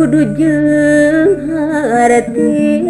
Kudu jeng harati.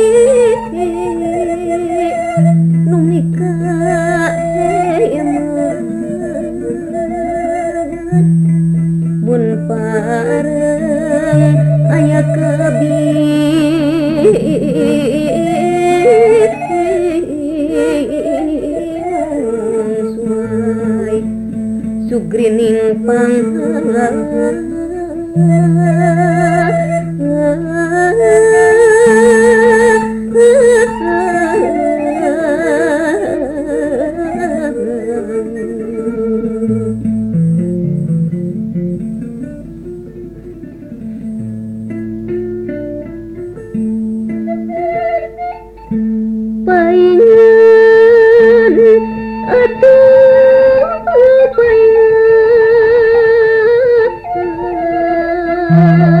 y, Oh.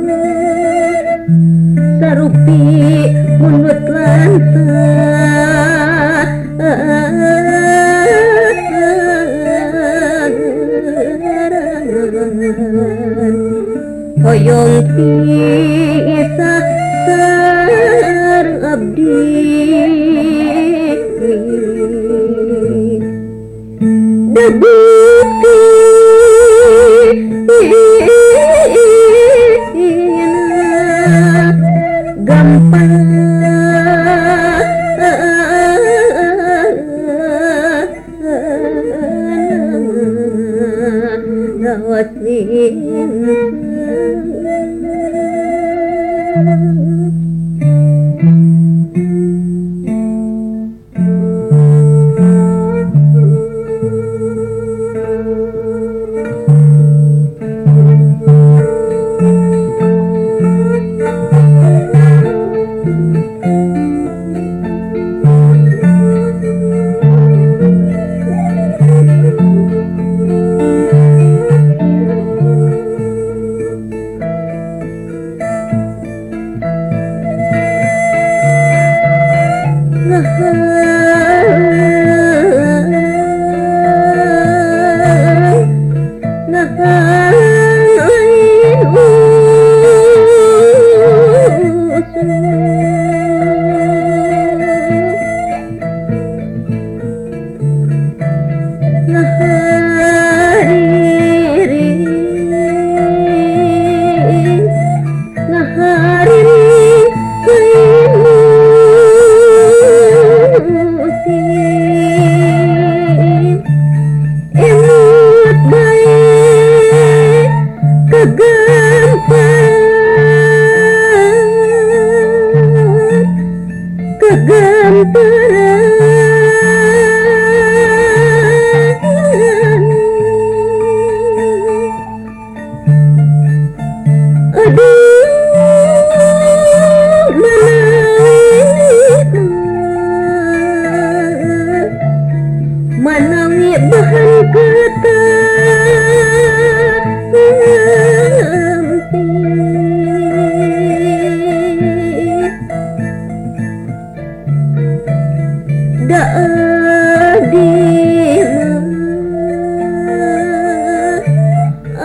rupi munut lantet hoyong pisah sarabdi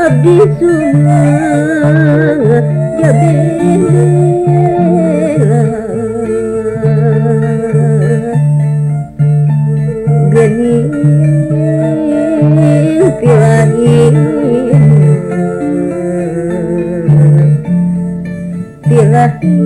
Abdi Sungai Jabir Thank you.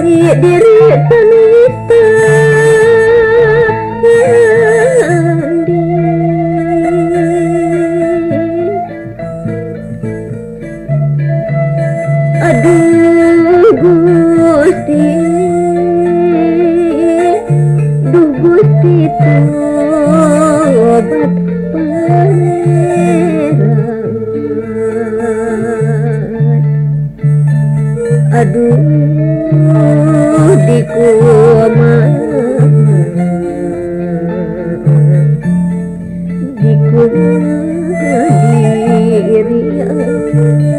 dari diri penita Aduh Gusti Duh Gusti Tuhan Hãy đi cho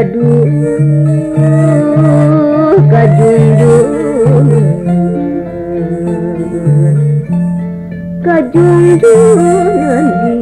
Aduh kajunjung kajunjung nanti